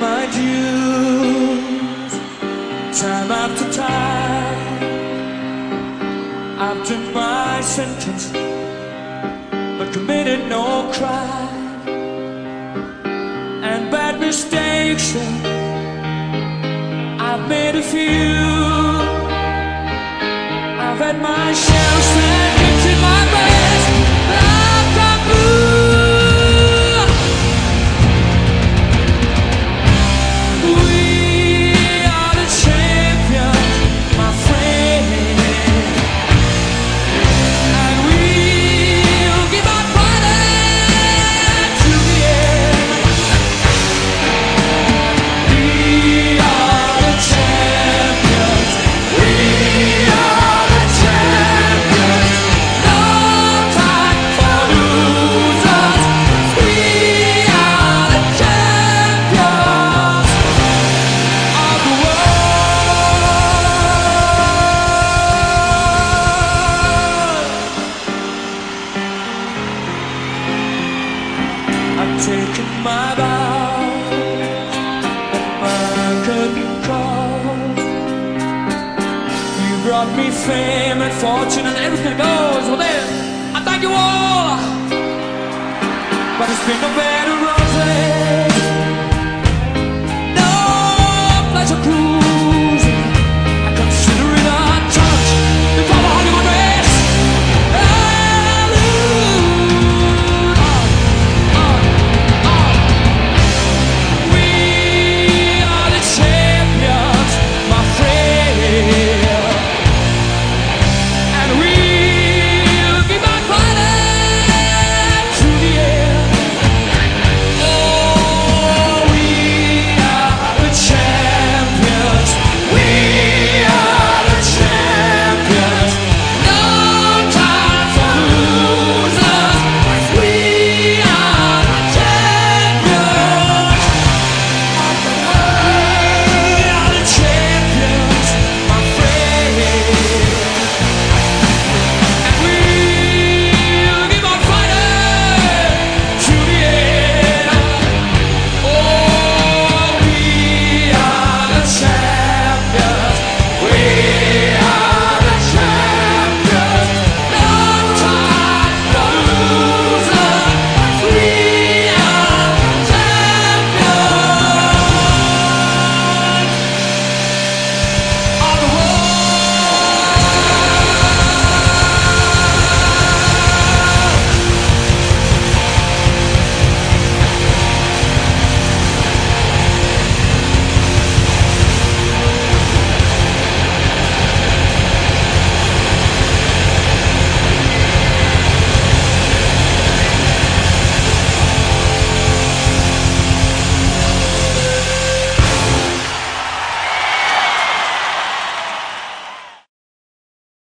my dues time after time. I've done my sentence, but committed no crime. And bad mistakes, I've made a few. I've had my share. I've my bow my curtain call. You brought me fame and fortune and everything goes with it. I thank you all, but it's been of roses.